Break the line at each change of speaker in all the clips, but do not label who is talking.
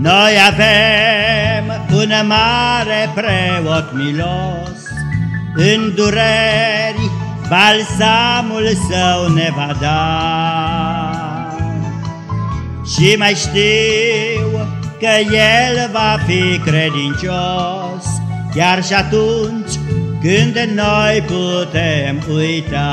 Noi avem un mare preot milos, În dureri balsamul său ne va da. Și mai știu că el va fi credincios, Chiar și atunci când noi putem uita.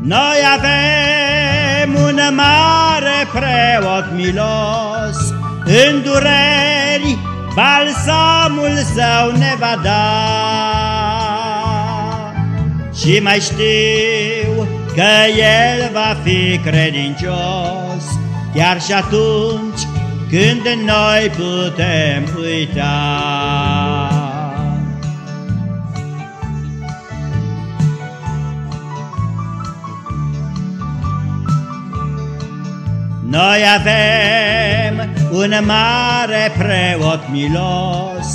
Noi avem un mare preot milos, În dureri balsamul său ne va da. Și mai știu că el va fi credincios, Chiar și atunci când noi putem uita. Noi avem un mare preot milos,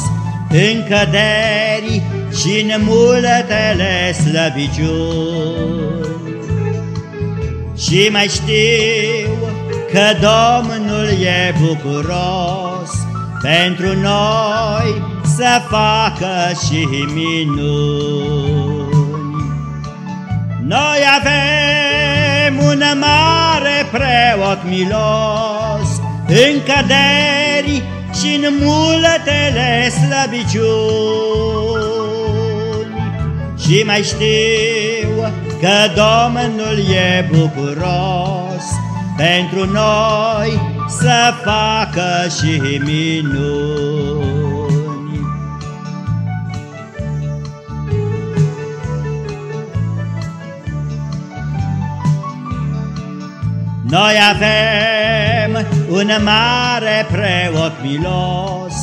În căderi și în multele slăbiciuni. Și mai știu că Domnul e bucuros Pentru noi să facă și minuni. Noi avem un mare preot milos În căderi și în multele slăbiciuni. Și mai știu că Domnul e bucuros Pentru noi să facă și minuni Noi avem un mare preot milos,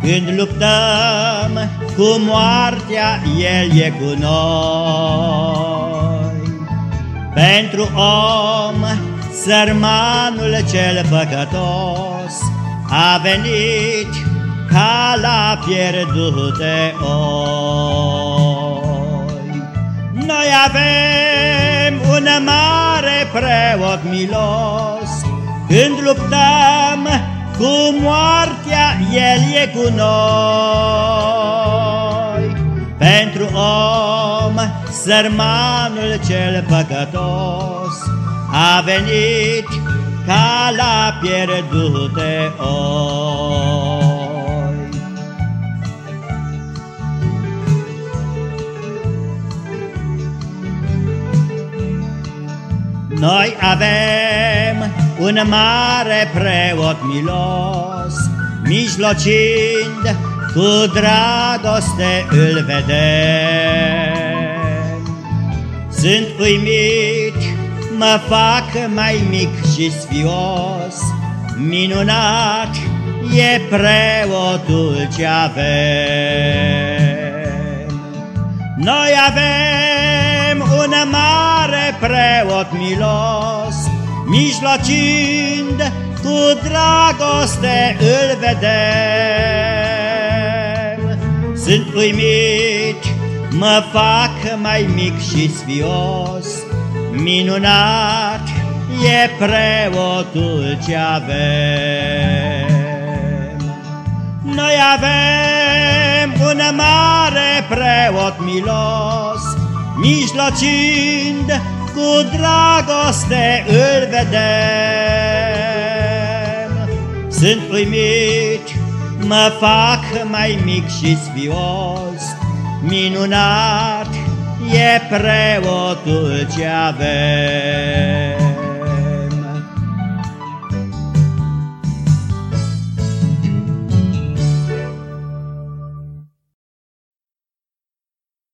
Când luptăm cu moartea, El e cu noi. Pentru om, sărmanul cel păcătos, A venit ca la pierdute oi. Noi avem un mare preot milos, Când luptăm cu moartea, El e cu noi. Pentru om, sărmanul cel păcătos, A venit ca la pierdute oi. Noi avem un mare preot milos, Mijlocind cu dragoste îl vedem. Sunt uimit, mă fac mai mic și sfios, Minunat e preotul ce avem. Noi avem un mare preot milos, Mijlocind cu dragoste îl vedem. Sunt uimit, mă fac mai mic și sfios, Minunat e preotul ce avem. Noi avem un mare preot milos, Mijlocind cu dragoste îl vedem. Sunt uimit, mă fac mai mic și sfios, Minunat e preotul ce avem.